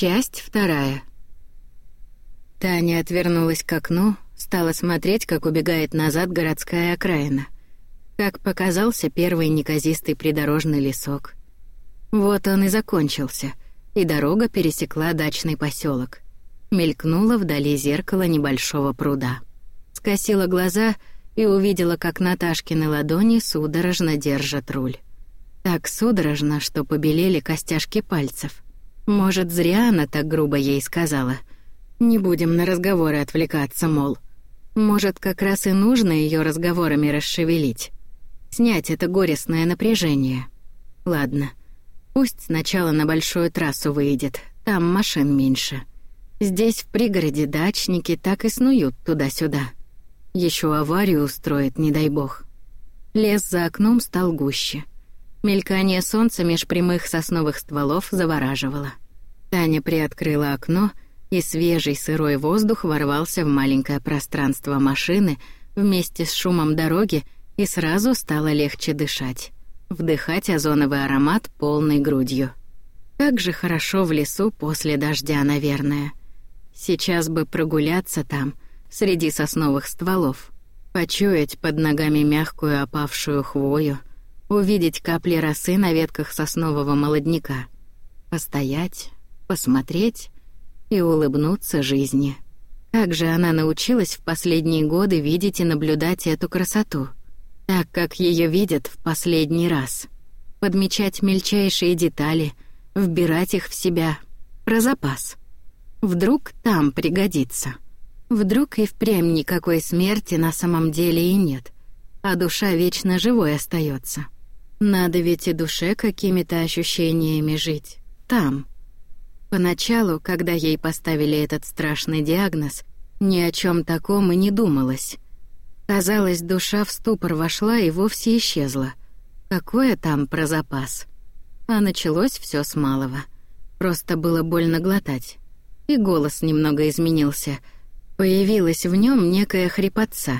Часть вторая. Таня отвернулась к окну, стала смотреть, как убегает назад городская окраина. Как показался первый неказистый придорожный лесок. Вот он и закончился, и дорога пересекла дачный поселок. Мелькнуло вдали зеркало небольшого пруда. Скосила глаза и увидела, как Наташкины ладони судорожно держат руль. Так судорожно, что побелели костяшки пальцев — может, зря она так грубо ей сказала. Не будем на разговоры отвлекаться, мол. Может, как раз и нужно ее разговорами расшевелить. Снять это горестное напряжение. Ладно. Пусть сначала на большую трассу выйдет, там машин меньше. Здесь в пригороде дачники так и снуют туда-сюда. Еще аварию устроит, не дай бог. Лес за окном стал гуще. Мелькание солнца меж прямых сосновых стволов завораживало. Таня приоткрыла окно, и свежий сырой воздух ворвался в маленькое пространство машины вместе с шумом дороги, и сразу стало легче дышать. Вдыхать озоновый аромат полной грудью. Как же хорошо в лесу после дождя, наверное. Сейчас бы прогуляться там, среди сосновых стволов, почуять под ногами мягкую опавшую хвою — увидеть капли росы на ветках соснового молодняка, постоять, посмотреть и улыбнуться жизни. Как же она научилась в последние годы видеть и наблюдать эту красоту, так как ее видят в последний раз. Подмечать мельчайшие детали, вбирать их в себя, про запас. Вдруг там пригодится. Вдруг и впрямь никакой смерти на самом деле и нет, а душа вечно живой остается. Надо ведь и душе какими-то ощущениями жить. Там. Поначалу, когда ей поставили этот страшный диагноз, ни о чем таком и не думалось. Казалось, душа в ступор вошла и вовсе исчезла. Какое там про запас? А началось все с малого. Просто было больно глотать. И голос немного изменился. Появилась в нем некая хрипотца.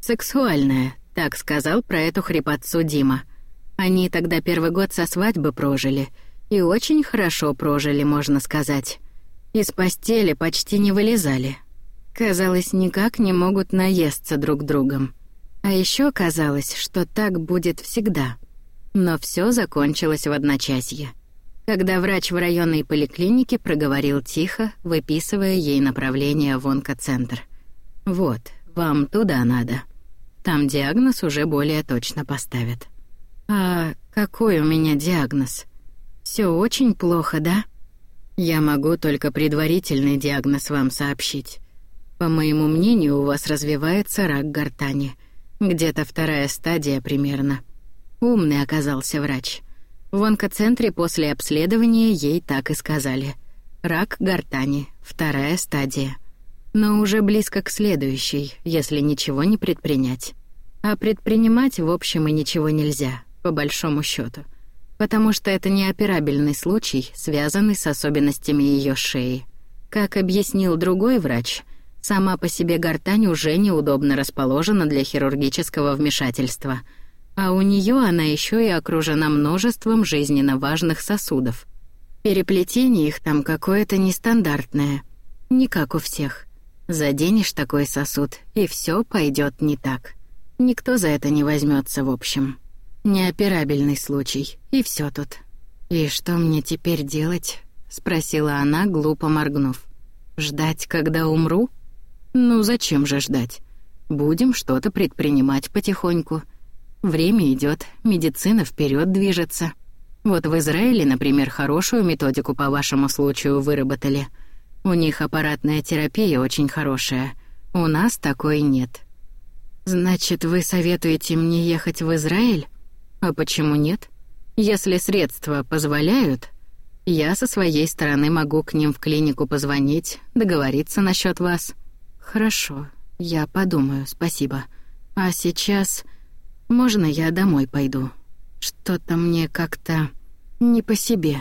Сексуальная, так сказал про эту хрипотцу Дима. Они тогда первый год со свадьбы прожили. И очень хорошо прожили, можно сказать. Из постели почти не вылезали. Казалось, никак не могут наесться друг другом. А еще казалось, что так будет всегда. Но все закончилось в одночасье. Когда врач в районной поликлинике проговорил тихо, выписывая ей направление в онкоцентр. «Вот, вам туда надо. Там диагноз уже более точно поставят». «А какой у меня диагноз? Все очень плохо, да?» «Я могу только предварительный диагноз вам сообщить. По моему мнению, у вас развивается рак гортани. Где-то вторая стадия примерно. Умный оказался врач. В онкоцентре после обследования ей так и сказали. Рак гортани, вторая стадия. Но уже близко к следующей, если ничего не предпринять. А предпринимать, в общем, и ничего нельзя по большому счету, потому что это неоперабельный случай, связанный с особенностями ее шеи. Как объяснил другой врач, сама по себе гортань уже неудобно расположена для хирургического вмешательства, а у нее она еще и окружена множеством жизненно важных сосудов. Переплетение их там какое-то нестандартное, не как у всех. Заденешь такой сосуд, и все пойдет не так. Никто за это не возьмется в общем. Неоперабельный случай, и все тут. «И что мне теперь делать?» — спросила она, глупо моргнув. «Ждать, когда умру? Ну зачем же ждать? Будем что-то предпринимать потихоньку. Время идет, медицина вперед движется. Вот в Израиле, например, хорошую методику по вашему случаю выработали. У них аппаратная терапия очень хорошая. У нас такой нет». «Значит, вы советуете мне ехать в Израиль?» А почему нет? Если средства позволяют, я со своей стороны могу к ним в клинику позвонить, договориться насчет вас. Хорошо, я подумаю, спасибо. А сейчас можно я домой пойду? Что-то мне как-то не по себе.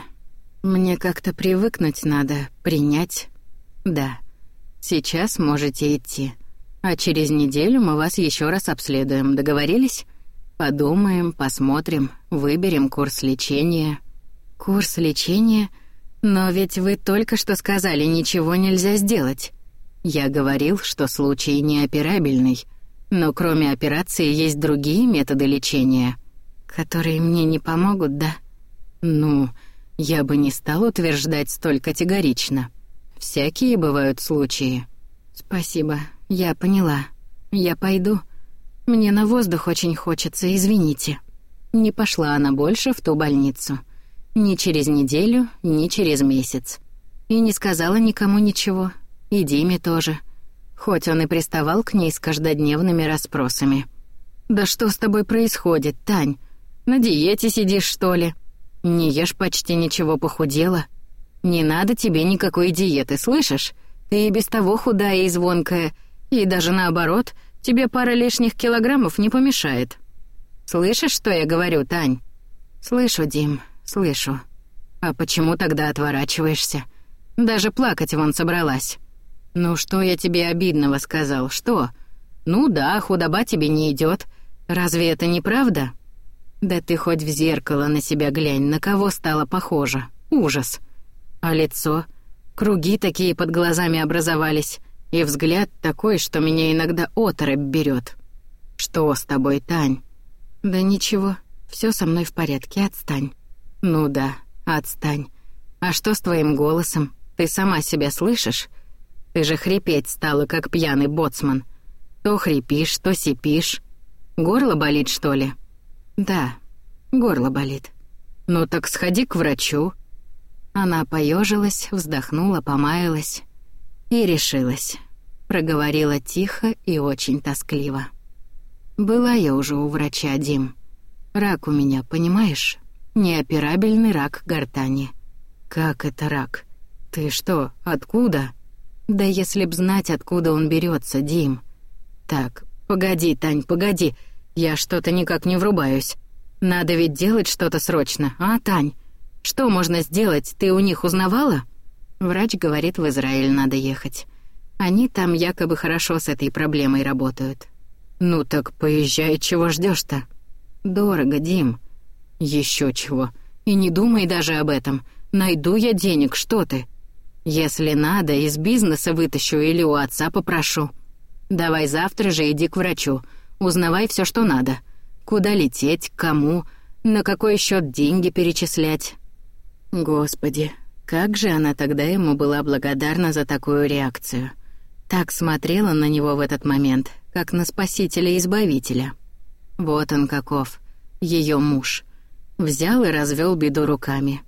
Мне как-то привыкнуть надо, принять. Да. Сейчас можете идти. А через неделю мы вас еще раз обследуем. Договорились? Подумаем, посмотрим, выберем курс лечения. Курс лечения? Но ведь вы только что сказали, ничего нельзя сделать. Я говорил, что случай неоперабельный, но кроме операции есть другие методы лечения, которые мне не помогут, да? Ну, я бы не стал утверждать столь категорично. Всякие бывают случаи. Спасибо, я поняла. Я пойду. Мне на воздух очень хочется, извините. Не пошла она больше в ту больницу. Ни через неделю, ни через месяц. И не сказала никому ничего. И Диме тоже. Хоть он и приставал к ней с каждодневными расспросами. «Да что с тобой происходит, Тань? На диете сидишь, что ли? Не ешь почти ничего, похудела. Не надо тебе никакой диеты, слышишь? Ты и без того худая и звонкая, и даже наоборот, тебе пара лишних килограммов не помешает. Слышишь, что я говорю, Тань?» «Слышу, Дим, «Слышу. А почему тогда отворачиваешься? Даже плакать вон собралась. Ну что я тебе обидного сказал? Что? Ну да, худоба тебе не идет. Разве это не правда? Да ты хоть в зеркало на себя глянь, на кого стало похоже. Ужас. А лицо? Круги такие под глазами образовались. И взгляд такой, что меня иногда оторопь берет. Что с тобой, Тань? Да ничего, все со мной в порядке, отстань. «Ну да, отстань. А что с твоим голосом? Ты сама себя слышишь? Ты же хрипеть стала, как пьяный боцман. То хрипишь, то сипишь. Горло болит, что ли?» «Да, горло болит». «Ну так сходи к врачу». Она поежилась, вздохнула, помаялась и решилась. Проговорила тихо и очень тоскливо. «Была я уже у врача, Дим. Рак у меня, понимаешь?» Неоперабельный рак гортани. Как это рак? Ты что, откуда? Да если б знать, откуда он берется, Дим. Так, погоди, Тань, погоди. Я что-то никак не врубаюсь. Надо ведь делать что-то срочно, а, Тань? Что можно сделать? Ты у них узнавала? Врач говорит, в Израиль надо ехать. Они там якобы хорошо с этой проблемой работают. Ну так поезжай, чего ждешь то Дорого, Дим. Еще чего. И не думай даже об этом. Найду я денег, что ты? Если надо, из бизнеса вытащу или у отца попрошу. Давай завтра же иди к врачу. Узнавай все, что надо. Куда лететь, кому, на какой счет деньги перечислять. Господи, как же она тогда ему была благодарна за такую реакцию. Так смотрела на него в этот момент, как на спасителя-избавителя. Вот он каков, ее муж. Взял и развел беду руками.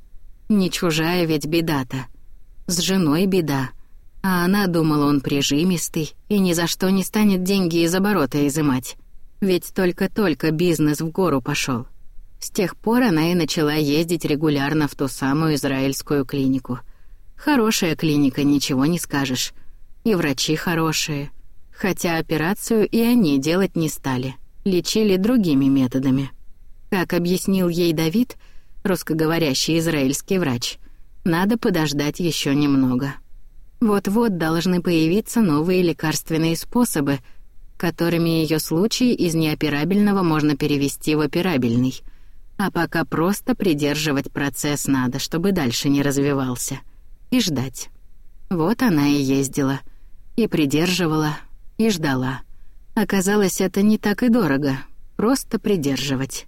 Не чужая ведь беда-то. С женой беда. А она думала, он прижимистый и ни за что не станет деньги из оборота изымать. Ведь только-только бизнес в гору пошел. С тех пор она и начала ездить регулярно в ту самую израильскую клинику. Хорошая клиника, ничего не скажешь. И врачи хорошие. Хотя операцию и они делать не стали. Лечили другими методами. Как объяснил ей Давид, русскоговорящий израильский врач, надо подождать еще немного. Вот-вот должны появиться новые лекарственные способы, которыми ее случай из неоперабельного можно перевести в операбельный. А пока просто придерживать процесс надо, чтобы дальше не развивался. И ждать. Вот она и ездила. И придерживала, и ждала. Оказалось, это не так и дорого. Просто придерживать.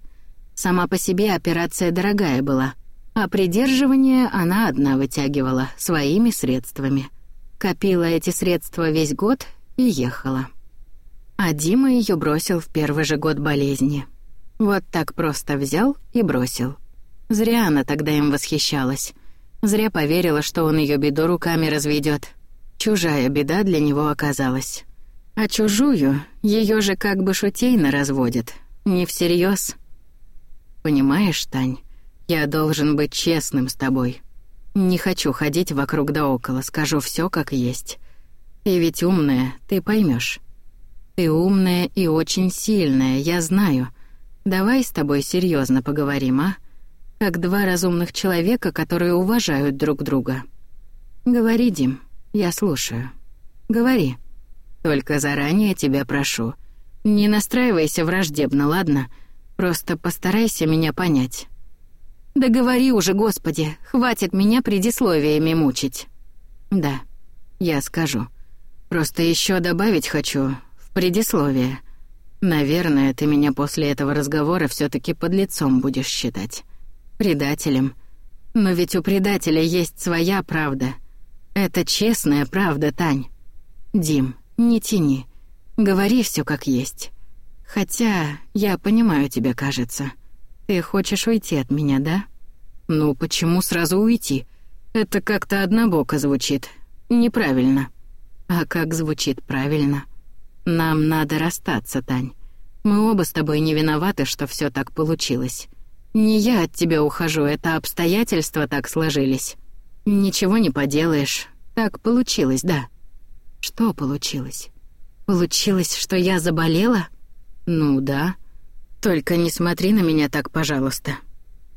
Сама по себе операция дорогая была, а придерживание она одна вытягивала своими средствами. Копила эти средства весь год и ехала. А Дима ее бросил в первый же год болезни. Вот так просто взял и бросил. Зря она тогда им восхищалась. Зря поверила, что он ее беду руками разведет. Чужая беда для него оказалась. А чужую ее же как бы шутейно разводят. Не всерьез. Понимаешь, Тань, я должен быть честным с тобой. Не хочу ходить вокруг да около, скажу все как есть. Ты ведь умная, ты поймешь. Ты умная и очень сильная, я знаю. Давай с тобой серьезно поговорим, а? Как два разумных человека, которые уважают друг друга. Говори, Дим, я слушаю. Говори. Только заранее тебя прошу. Не настраивайся враждебно, ладно? Просто постарайся меня понять. Да говори уже, Господи, хватит меня предисловиями мучить. Да, я скажу. Просто еще добавить хочу в предисловие. Наверное, ты меня после этого разговора все таки под лицом будешь считать. Предателем. Но ведь у предателя есть своя правда. Это честная правда, Тань. Дим, не тяни. Говори все как есть. Хотя я понимаю тебя, кажется. Ты хочешь уйти от меня, да? Ну, почему сразу уйти? Это как-то однобоко звучит. Неправильно. А как звучит правильно? Нам надо расстаться, Тань. Мы оба с тобой не виноваты, что все так получилось. Не я от тебя ухожу, это обстоятельства так сложились. Ничего не поделаешь. Так получилось, да. Что получилось? Получилось, что я заболела? Ну да. Только не смотри на меня так, пожалуйста.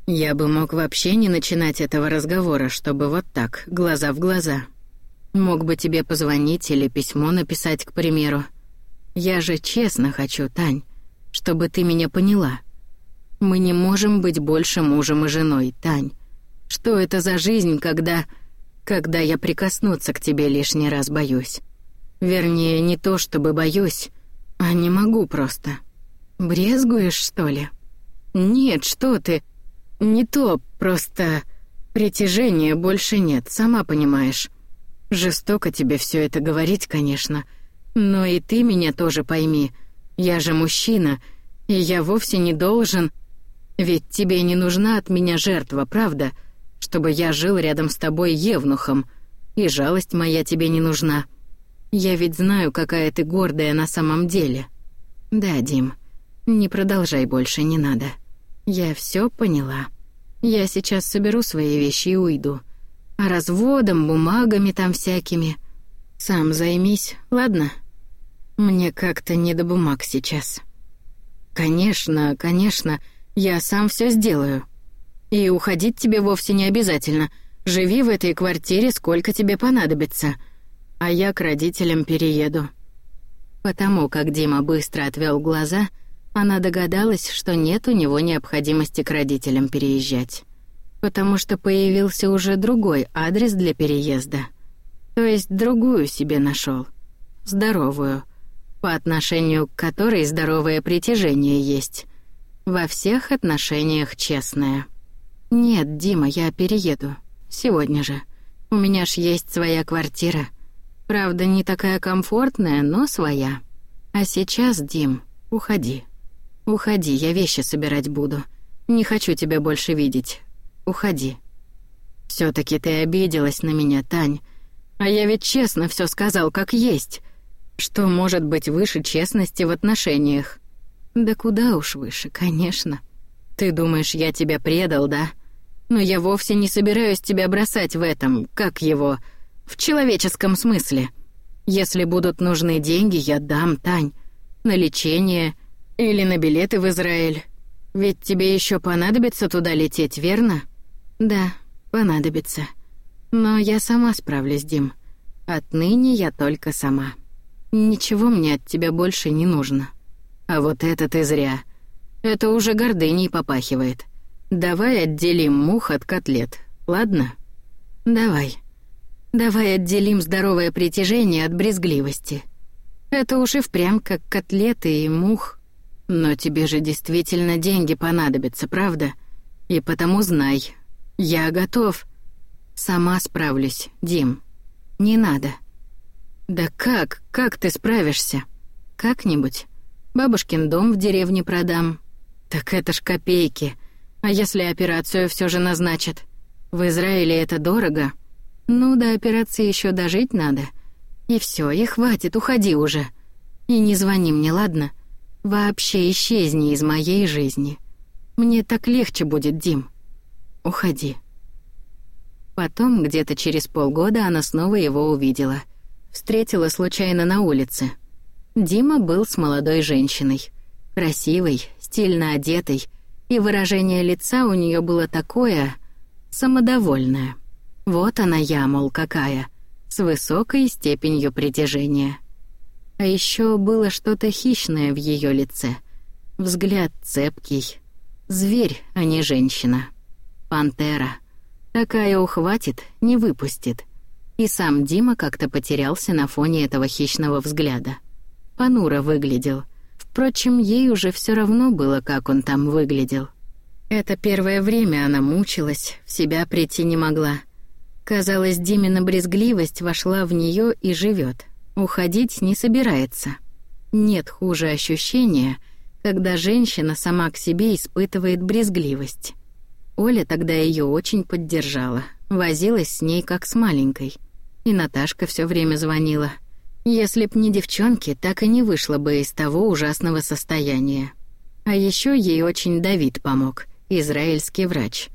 Я бы мог вообще не начинать этого разговора, чтобы вот так, глаза в глаза. Мог бы тебе позвонить или письмо написать, к примеру. Я же честно хочу, Тань, чтобы ты меня поняла. Мы не можем быть больше мужем и женой, Тань. Что это за жизнь, когда... Когда я прикоснуться к тебе лишний раз боюсь? Вернее, не то чтобы боюсь, а не могу просто. Брезгуешь, что ли? Нет, что ты... Не то, просто... Притяжения больше нет, сама понимаешь. Жестоко тебе все это говорить, конечно. Но и ты меня тоже пойми. Я же мужчина, и я вовсе не должен... Ведь тебе не нужна от меня жертва, правда? Чтобы я жил рядом с тобой евнухом. И жалость моя тебе не нужна. Я ведь знаю, какая ты гордая на самом деле. Да, Дим, не продолжай больше, не надо. Я все поняла. Я сейчас соберу свои вещи и уйду. А разводом, бумагами там всякими. Сам займись, ладно? Мне как-то не до бумаг сейчас. Конечно, конечно, я сам все сделаю. И уходить тебе вовсе не обязательно. Живи в этой квартире, сколько тебе понадобится. А я к родителям перееду. Потому как Дима быстро отвел глаза, она догадалась, что нет у него необходимости к родителям переезжать. Потому что появился уже другой адрес для переезда. То есть другую себе нашел, Здоровую. По отношению к которой здоровое притяжение есть. Во всех отношениях честное. Нет, Дима, я перееду. Сегодня же. У меня ж есть своя квартира. Правда, не такая комфортная, но своя. А сейчас, Дим, уходи. «Уходи, я вещи собирать буду. Не хочу тебя больше видеть. Уходи». все таки ты обиделась на меня, Тань. А я ведь честно все сказал, как есть. Что может быть выше честности в отношениях? Да куда уж выше, конечно. Ты думаешь, я тебя предал, да? Но я вовсе не собираюсь тебя бросать в этом, как его, в человеческом смысле. Если будут нужны деньги, я дам, Тань. На лечение — или на билеты в Израиль. Ведь тебе еще понадобится туда лететь, верно? Да, понадобится. Но я сама справлюсь, Дим. Отныне я только сама. Ничего мне от тебя больше не нужно. А вот это ты зря. Это уже гордыней попахивает. Давай отделим мух от котлет, ладно? Давай. Давай отделим здоровое притяжение от брезгливости. Это уж и впрямь как котлеты и мух. Но тебе же действительно деньги понадобятся, правда? И потому знай, я готов. Сама справлюсь, Дим. Не надо. Да как? Как ты справишься? Как-нибудь. Бабушкин дом в деревне продам. Так это ж копейки. А если операцию все же назначат? В Израиле это дорого. Ну, до операции еще дожить надо. И все, и хватит, уходи уже. И не звони мне, ладно? Вообще исчезни из моей жизни. Мне так легче будет, Дим. Уходи. Потом, где-то через полгода, она снова его увидела. Встретила случайно на улице. Дима был с молодой женщиной. Красивой, стильно одетой, и выражение лица у нее было такое... самодовольное. Вот она я, мол, какая, с высокой степенью притяжения. А еще было что-то хищное в ее лице. Взгляд цепкий. Зверь, а не женщина. Пантера. Такая ухватит, не выпустит. И сам Дима как-то потерялся на фоне этого хищного взгляда. Понуро выглядел. Впрочем, ей уже все равно было, как он там выглядел. Это первое время она мучилась, в себя прийти не могла. Казалось, Димина брезгливость вошла в нее и живет. Уходить не собирается. Нет хуже ощущения, когда женщина сама к себе испытывает брезгливость. Оля тогда ее очень поддержала, возилась с ней как с маленькой. И Наташка все время звонила. Если б не девчонки, так и не вышла бы из того ужасного состояния. А еще ей очень Давид помог, израильский врач.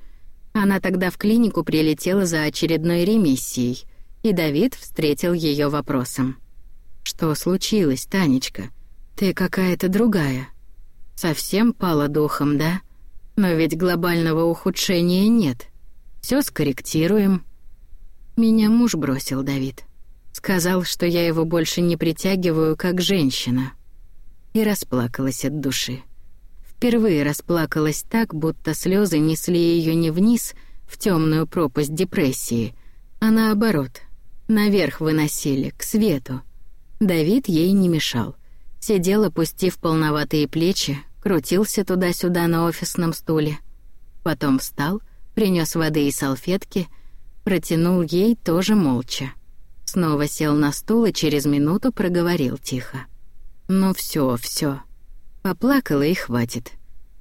Она тогда в клинику прилетела за очередной ремиссией, и Давид встретил ее вопросом. «Что случилось, Танечка? Ты какая-то другая. Совсем пала духом, да?» Но ведь глобального ухудшения нет. Все скорректируем. Меня муж бросил, Давид. Сказал, что я его больше не притягиваю как женщина. И расплакалась от души. Впервые расплакалась так, будто слезы несли ее не вниз, в темную пропасть депрессии, а наоборот, наверх выносили, к свету. Давид ей не мешал. Сидел, опустив полноватые плечи, крутился туда-сюда на офисном стуле. Потом встал, принес воды и салфетки, протянул ей тоже молча. Снова сел на стул и через минуту проговорил тихо. «Ну все, все. Поплакала и хватит.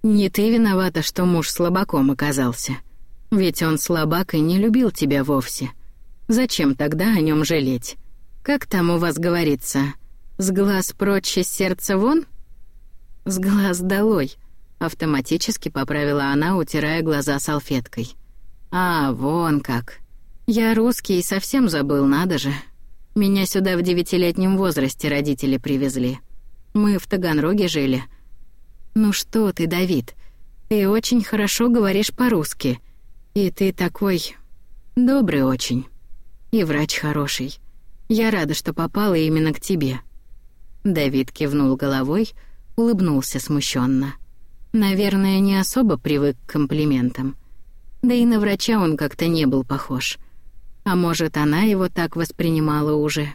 Не ты виновата, что муж слабаком оказался. Ведь он слабак и не любил тебя вовсе. Зачем тогда о нем жалеть? Как там у вас говорится? С глаз прочь, из сердца вон?» «С глаз долой», — автоматически поправила она, утирая глаза салфеткой. «А, вон как. Я русский и совсем забыл, надо же. Меня сюда в девятилетнем возрасте родители привезли. Мы в Таганроге жили. Ну что ты, Давид, ты очень хорошо говоришь по-русски. И ты такой... добрый очень. И врач хороший. Я рада, что попала именно к тебе». Давид кивнул головой, — улыбнулся смущенно. Наверное, не особо привык к комплиментам. Да и на врача он как-то не был похож. А может, она его так воспринимала уже.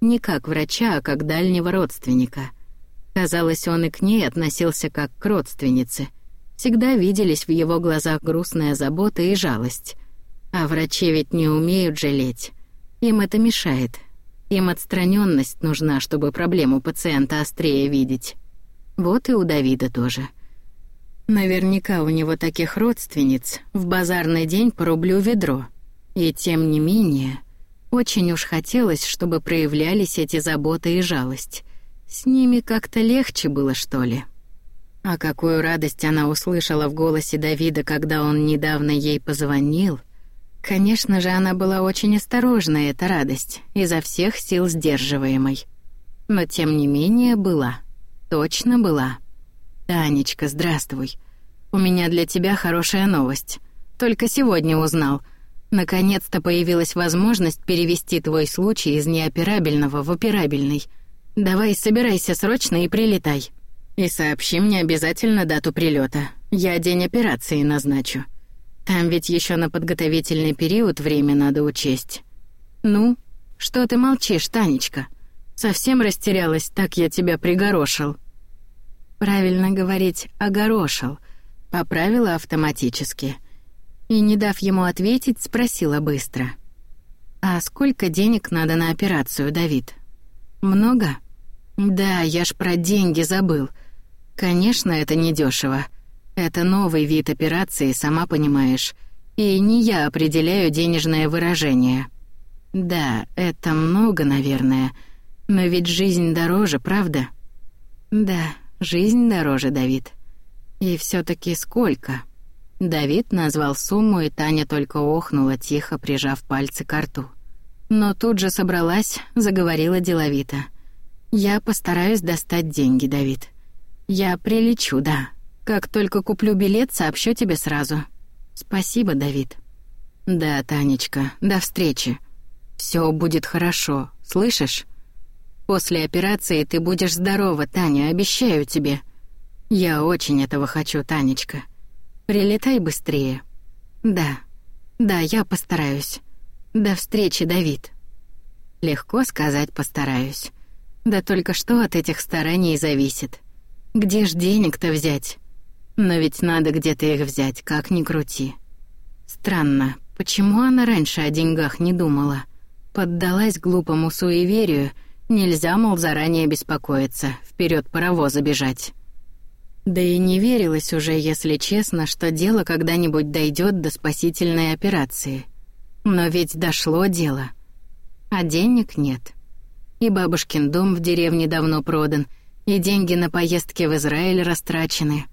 Не как врача, а как дальнего родственника. Казалось, он и к ней относился как к родственнице. Всегда виделись в его глазах грустная забота и жалость. А врачи ведь не умеют жалеть. Им это мешает. Им отстраненность нужна, чтобы проблему пациента острее видеть. Вот и у Давида тоже. Наверняка у него таких родственниц в базарный день по рублю ведро. И тем не менее, очень уж хотелось, чтобы проявлялись эти заботы и жалость. С ними как-то легче было, что ли. А какую радость она услышала в голосе Давида, когда он недавно ей позвонил. Конечно же, она была очень осторожна, эта радость, изо всех сил сдерживаемой. Но тем не менее была. Точно была. Танечка, здравствуй. У меня для тебя хорошая новость. Только сегодня узнал. Наконец-то появилась возможность перевести твой случай из неоперабельного в операбельный. Давай, собирайся срочно и прилетай. И сообщи мне обязательно дату прилета. Я день операции назначу. Там ведь еще на подготовительный период время надо учесть. Ну, что ты молчишь, Танечка? Совсем растерялась, так я тебя пригорошил. Правильно говорить «огорошил», поправила автоматически. И, не дав ему ответить, спросила быстро. «А сколько денег надо на операцию, Давид?» «Много?» «Да, я ж про деньги забыл. Конечно, это недешево. Это новый вид операции, сама понимаешь. И не я определяю денежное выражение. Да, это много, наверное. Но ведь жизнь дороже, правда? Да, жизнь дороже, Давид. И все таки сколько? Давид назвал сумму, и Таня только охнула, тихо прижав пальцы к рту. Но тут же собралась, заговорила деловито. «Я постараюсь достать деньги, Давид. Я прилечу, да. Как только куплю билет, сообщу тебе сразу. Спасибо, Давид». «Да, Танечка, до встречи. Все будет хорошо, слышишь?» После операции ты будешь здорова, Таня, обещаю тебе. Я очень этого хочу, Танечка. Прилетай быстрее. Да. Да, я постараюсь. До встречи, Давид. Легко сказать «постараюсь». Да только что от этих стараний зависит. Где ж денег-то взять? Но ведь надо где-то их взять, как ни крути. Странно, почему она раньше о деньгах не думала? Поддалась глупому суеверию, нельзя, мол, заранее беспокоиться, вперед паровоза бежать. Да и не верилось уже, если честно, что дело когда-нибудь дойдет до спасительной операции. Но ведь дошло дело. А денег нет. И бабушкин дом в деревне давно продан, и деньги на поездки в Израиль растрачены.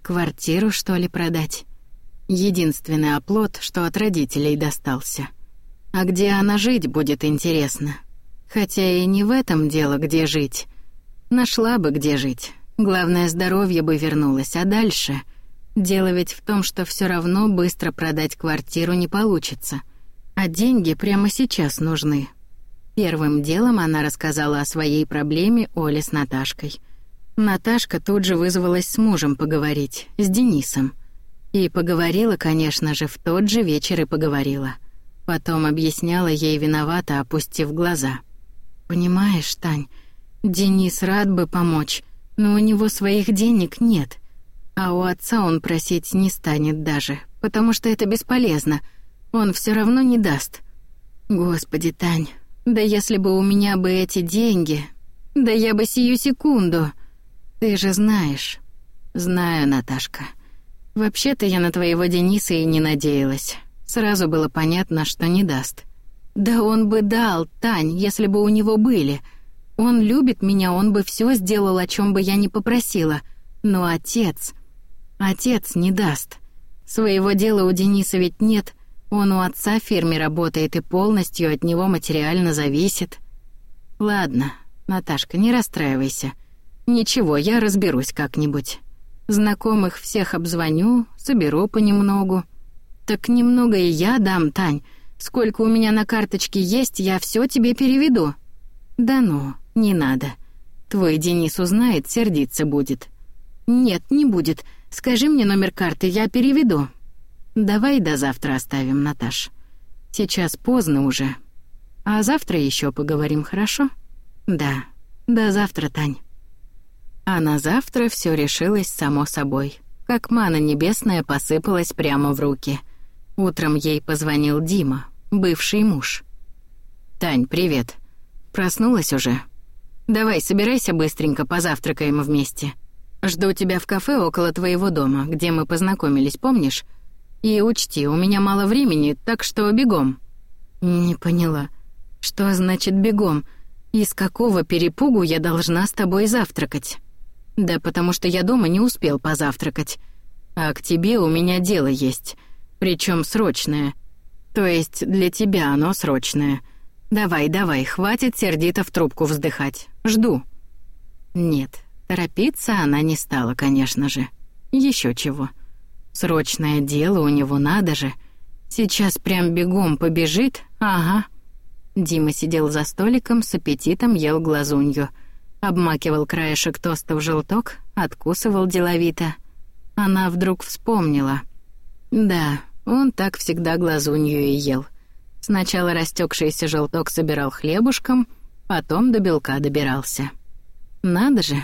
Квартиру, что ли, продать? Единственный оплот, что от родителей достался. А где она жить будет, интересно. Хотя и не в этом дело, где жить. Нашла бы, где жить. Главное, здоровье бы вернулось, а дальше... Дело ведь в том, что все равно быстро продать квартиру не получится. А деньги прямо сейчас нужны, Первым делом она рассказала о своей проблеме Оле с Наташкой. Наташка тут же вызвалась с мужем поговорить, с Денисом. И поговорила, конечно же, в тот же вечер и поговорила. Потом объясняла ей виновата, опустив глаза. «Понимаешь, Тань, Денис рад бы помочь, но у него своих денег нет. А у отца он просить не станет даже, потому что это бесполезно. Он все равно не даст. Господи, Тань, да если бы у меня бы эти деньги, да я бы сию секунду. Ты же знаешь. Знаю, Наташка. Вообще-то я на твоего Дениса и не надеялась. Сразу было понятно, что не даст. Да он бы дал, Тань, если бы у него были. Он любит меня, он бы все сделал, о чем бы я ни попросила. Но отец... Отец не даст. Своего дела у Дениса ведь нет, он у отца в фирме работает и полностью от него материально зависит. Ладно, Наташка, не расстраивайся. Ничего, я разберусь как-нибудь. Знакомых всех обзвоню, соберу понемногу. Так немного и я дам, Тань. Сколько у меня на карточке есть, я все тебе переведу. Да ну, не надо. Твой Денис узнает, сердиться будет. Нет, не будет. Скажи мне номер карты, я переведу. Давай до завтра оставим, Наташ. Сейчас поздно уже. А завтра еще поговорим, хорошо? Да. До завтра, Тань. А на завтра все решилось само собой. Как мана небесная посыпалась прямо в руки. Утром ей позвонил Дима, бывший муж. «Тань, привет. Проснулась уже? Давай, собирайся быстренько, позавтракаем вместе. Жду тебя в кафе около твоего дома, где мы познакомились, помнишь? И учти, у меня мало времени, так что бегом». «Не поняла. Что значит бегом? Из какого перепугу я должна с тобой завтракать?» «Да потому что я дома не успел позавтракать. А к тебе у меня дело есть, причем срочное. То есть для тебя оно срочное. Давай, давай, хватит сердито в трубку вздыхать. Жду». Нет, торопиться она не стала, конечно же. Еще чего. Срочное дело у него, надо же. Сейчас прям бегом побежит, ага. Дима сидел за столиком, с аппетитом ел глазунью. Обмакивал краешек тоста в желток, откусывал деловито. Она вдруг вспомнила. Да, он так всегда глазунью и ел. Сначала растекшийся желток собирал хлебушком, потом до белка добирался. Надо же,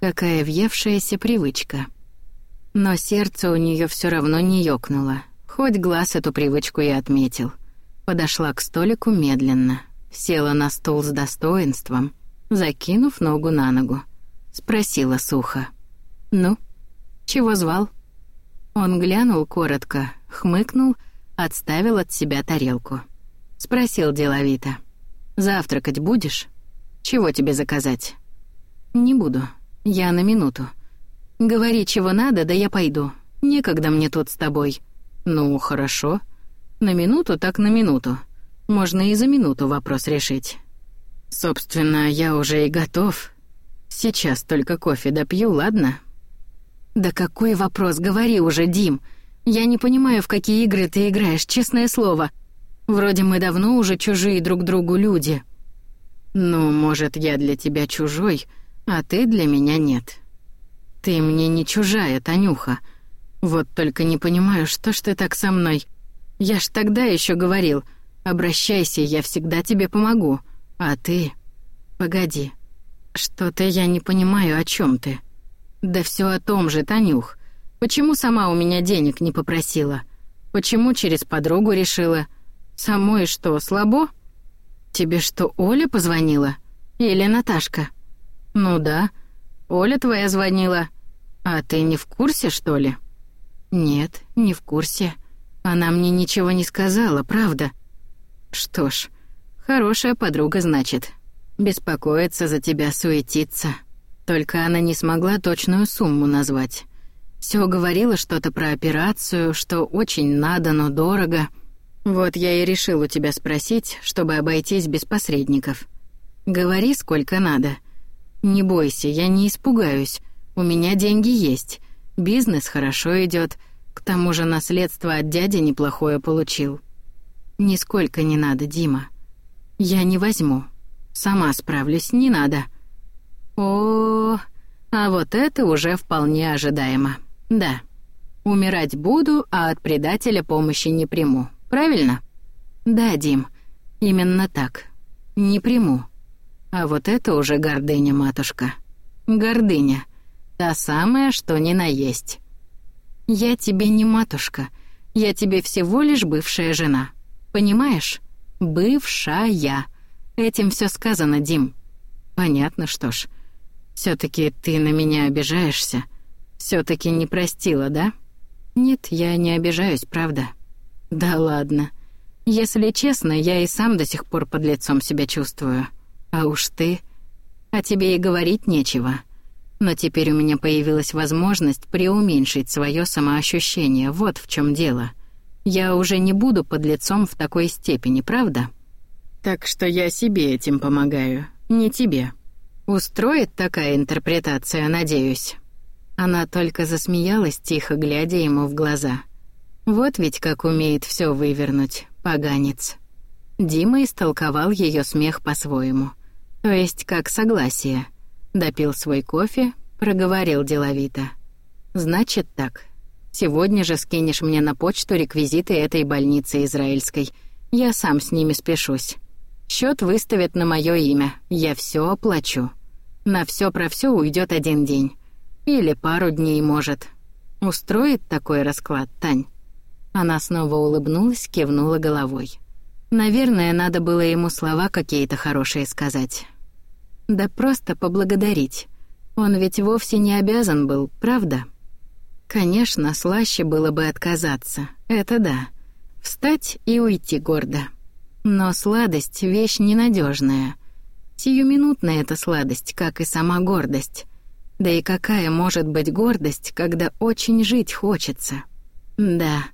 какая въевшаяся привычка. Но сердце у нее все равно не ёкнуло, хоть глаз эту привычку и отметил. Подошла к столику медленно, села на стул с достоинством, закинув ногу на ногу. Спросила сухо. «Ну, чего звал?» Он глянул коротко, хмыкнул, отставил от себя тарелку. Спросил деловито. «Завтракать будешь? Чего тебе заказать?» «Не буду. Я на минуту. Говори, чего надо, да я пойду. Некогда мне тут с тобой. Ну, хорошо. На минуту так на минуту. Можно и за минуту вопрос решить. Собственно, я уже и готов. Сейчас только кофе допью, ладно? Да какой вопрос, говори уже, Дим. Я не понимаю, в какие игры ты играешь, честное слово. Вроде мы давно уже чужие друг другу люди. Ну, может, я для тебя чужой, а ты для меня нет. «Ты мне не чужая, Танюха. Вот только не понимаю, что ж ты так со мной. Я ж тогда еще говорил, обращайся, я всегда тебе помогу. А ты... Погоди. Что-то я не понимаю, о чем ты. Да все о том же, Танюх. Почему сама у меня денег не попросила? Почему через подругу решила? Самой что, слабо? Тебе что, Оля позвонила? Или Наташка? Ну да, Оля твоя звонила. А ты не в курсе, что ли? Нет, не в курсе. Она мне ничего не сказала, правда. Что ж, хорошая подруга, значит. Беспокоится за тебя, суетится. Только она не смогла точную сумму назвать. Все говорила что-то про операцию, что очень надо, но дорого. Вот я и решил у тебя спросить, чтобы обойтись без посредников. Говори, сколько надо. Не бойся, я не испугаюсь. У меня деньги есть. Бизнес хорошо идет. К тому же наследство от дяди неплохое получил. Нисколько не надо, Дима. Я не возьму. Сама справлюсь, не надо. О, а вот это уже вполне ожидаемо. Да. Умирать буду, а от предателя помощи не приму. Правильно? Да, Дим. Именно так. Не приму. А вот это уже гордыня, матушка. Гордыня. Та самая, что ни на есть. Я тебе не матушка. Я тебе всего лишь бывшая жена. Понимаешь? Бывшая. Этим все сказано, Дим. Понятно, что ж. все таки ты на меня обижаешься. все таки не простила, да? Нет, я не обижаюсь, правда. Да ладно. Если честно, я и сам до сих пор под лицом себя чувствую. А уж ты... А тебе и говорить нечего. Но теперь у меня появилась возможность преуменьшить свое самоощущение. Вот в чем дело. Я уже не буду под лицом в такой степени, правда? Так что я себе этим помогаю, не тебе. Устроит такая интерпретация, надеюсь. Она только засмеялась, тихо глядя ему в глаза. Вот ведь как умеет все вывернуть, поганец. Дима истолковал ее смех по-своему. То есть как согласие. Допил свой кофе, проговорил деловито. «Значит так. Сегодня же скинешь мне на почту реквизиты этой больницы израильской. Я сам с ними спешусь. Счет выставят на мое имя. Я все оплачу. На все про все уйдет один день. Или пару дней, может. Устроит такой расклад, Тань?» Она снова улыбнулась, кивнула головой. Наверное, надо было ему слова какие-то хорошие сказать. Да просто поблагодарить. Он ведь вовсе не обязан был, правда? Конечно, слаще было бы отказаться. Это да. Встать и уйти гордо. Но сладость — вещь ненадежная. Сиюминутная эта сладость, как и сама гордость. Да и какая может быть гордость, когда очень жить хочется? Да,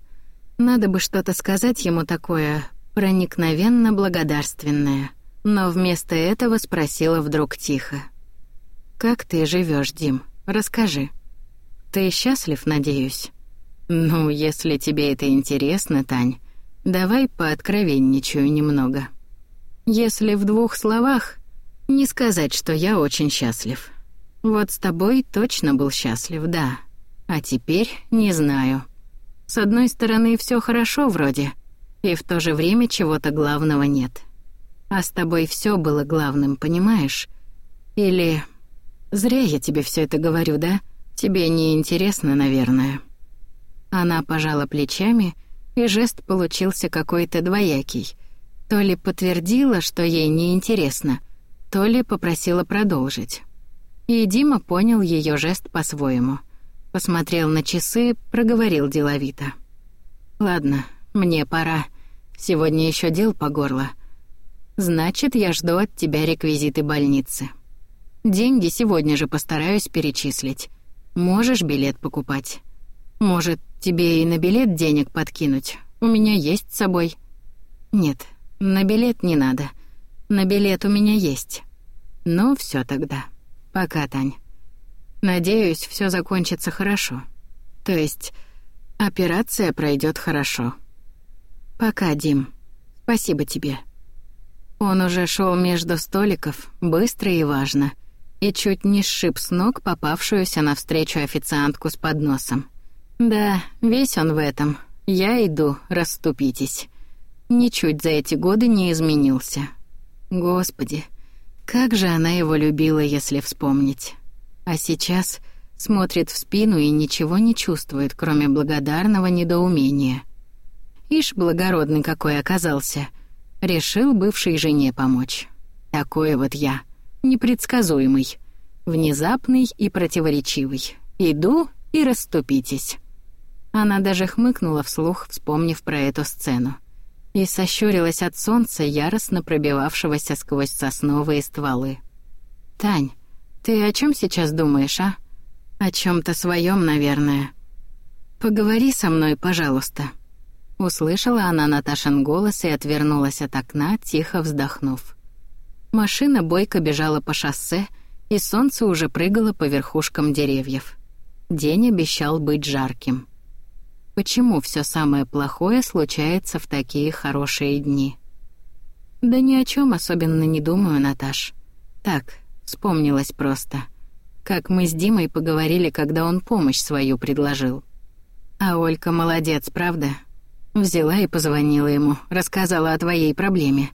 надо бы что-то сказать ему такое проникновенно благодарственное но вместо этого спросила вдруг тихо. «Как ты живешь, Дим? Расскажи. Ты счастлив, надеюсь?» «Ну, если тебе это интересно, Тань, давай пооткровенничаю немного. Если в двух словах, не сказать, что я очень счастлив. Вот с тобой точно был счастлив, да. А теперь не знаю. С одной стороны, все хорошо вроде, и в то же время чего-то главного нет. А с тобой все было главным, понимаешь? Или... Зря я тебе все это говорю, да? Тебе не интересно, наверное. Она пожала плечами, и жест получился какой-то двоякий. То ли подтвердила, что ей не интересно, то ли попросила продолжить. И Дима понял ее жест по-своему. Посмотрел на часы, проговорил деловито. «Ладно, мне пора. Сегодня еще дел по горло. Значит, я жду от тебя реквизиты больницы. Деньги сегодня же постараюсь перечислить. Можешь билет покупать? Может, тебе и на билет денег подкинуть? У меня есть с собой. Нет, на билет не надо. На билет у меня есть. Ну, все тогда. Пока, Тань. Надеюсь, все закончится хорошо. То есть, операция пройдет хорошо. Пока, Дим. Спасибо тебе. Он уже шел между столиков, быстро и важно, и чуть не сшиб с ног попавшуюся навстречу официантку с подносом. Да, весь он в этом, Я иду, расступитесь. Ничуть за эти годы не изменился. Господи, как же она его любила, если вспомнить. А сейчас смотрит в спину и ничего не чувствует, кроме благодарного недоумения. Ишь, благородный какой оказался. Решил бывшей жене помочь. Такой вот я, непредсказуемый, внезапный и противоречивый. Иду и расступитесь. Она даже хмыкнула вслух, вспомнив про эту сцену. И сощурилась от солнца, яростно пробивавшегося сквозь сосновые стволы. «Тань, ты о чем сейчас думаешь, а?» О чем-то своем, наверное. Поговори со мной, пожалуйста. Услышала она Наташин голос и отвернулась от окна, тихо вздохнув. Машина бойко бежала по шоссе, и солнце уже прыгало по верхушкам деревьев. День обещал быть жарким. Почему все самое плохое случается в такие хорошие дни? Да ни о чем особенно не думаю, Наташ. Так, вспомнилось просто — как мы с Димой поговорили, когда он помощь свою предложил. А Олька молодец, правда? Взяла и позвонила ему, рассказала о твоей проблеме.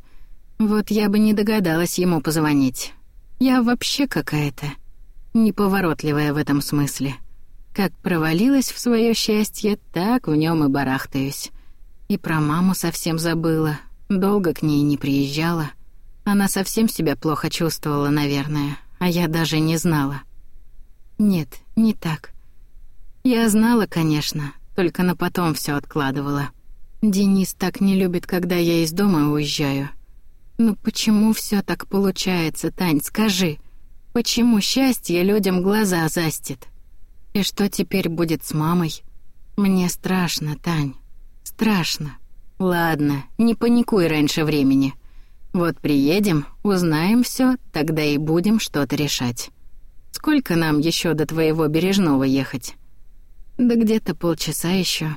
Вот я бы не догадалась ему позвонить. Я вообще какая-то неповоротливая в этом смысле. Как провалилась в свое счастье, так в нем и барахтаюсь. И про маму совсем забыла, долго к ней не приезжала. Она совсем себя плохо чувствовала, наверное, а я даже не знала. Нет, не так. Я знала, конечно, только на потом все откладывала. Денис так не любит, когда я из дома уезжаю. Ну почему все так получается, Тань, скажи? Почему счастье людям глаза застит? И что теперь будет с мамой? Мне страшно, Тань. Страшно. Ладно, не паникуй раньше времени. Вот приедем, узнаем все, тогда и будем что-то решать. Сколько нам еще до твоего бережного ехать? Да где-то полчаса еще.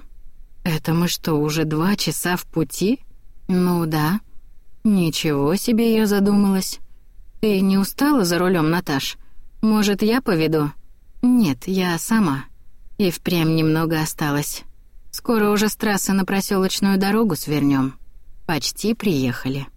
Это мы что, уже два часа в пути? Ну да. Ничего себе я задумалась. Ты не устала за рулем, Наташ? Может, я поведу? Нет, я сама. И впрямь немного осталось. Скоро уже с трассы на проселочную дорогу свернем. Почти приехали.